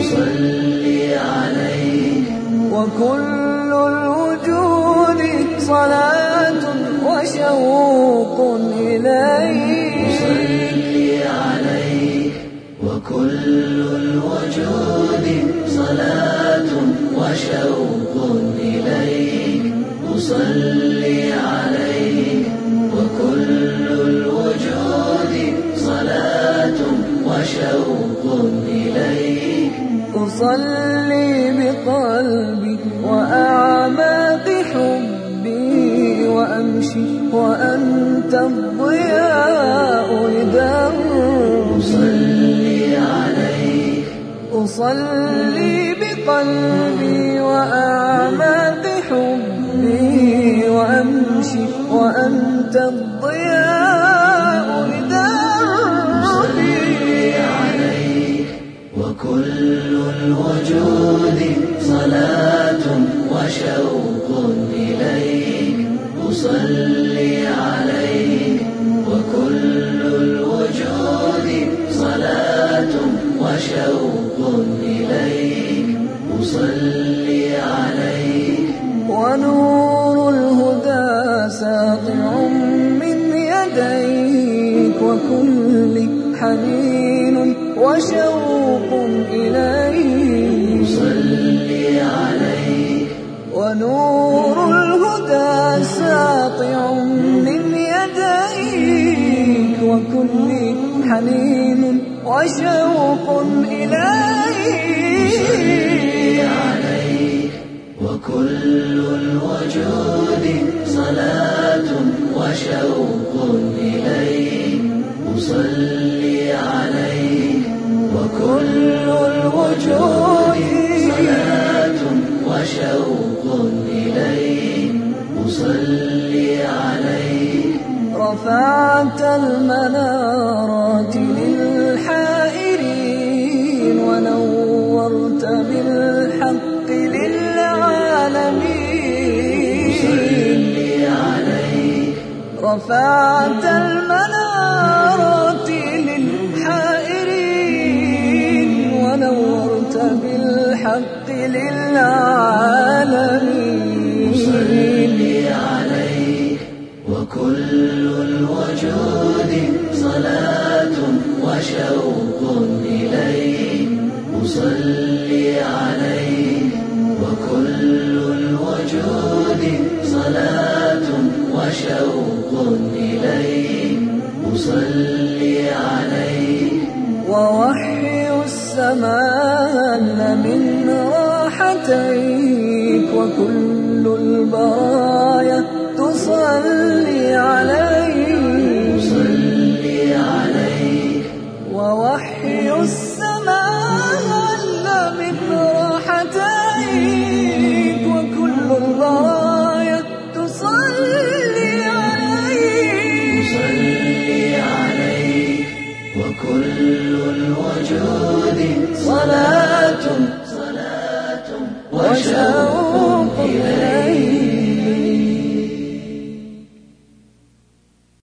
أصلي عليك وكل الوجود صلاة وشوق. أصلي بقلبي وأعماق حبي وأمشي وأنت الضياء لدربي أصلي عليك. أصلي بقلبي أصلي عليك وكل الوجود صلاة وشوق إليك. أصلي عليك. ونور الهدى ساطع من يديك وكل حنين وشوق إليك. أصلي عليك. ونور ساطع من يديك وكل حنين وشوق إليك. عليك وكل الوجود صلاة وشوق إليك. أصلي عليك. وكل الوجود أصلي عليك رفعت المنارات للحائرين ونورت بالحق للعالمين. صلي عليك رفعت المنارات للحائرين ونورت بالحق للعالمين. الوجود صلاة وشوق إليك أصلي عليك وكل الوجود صلاة وشوق إليك أصلي عليك ووحي السماء من راحتيك. وكل البرايا تصلي